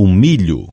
o milho.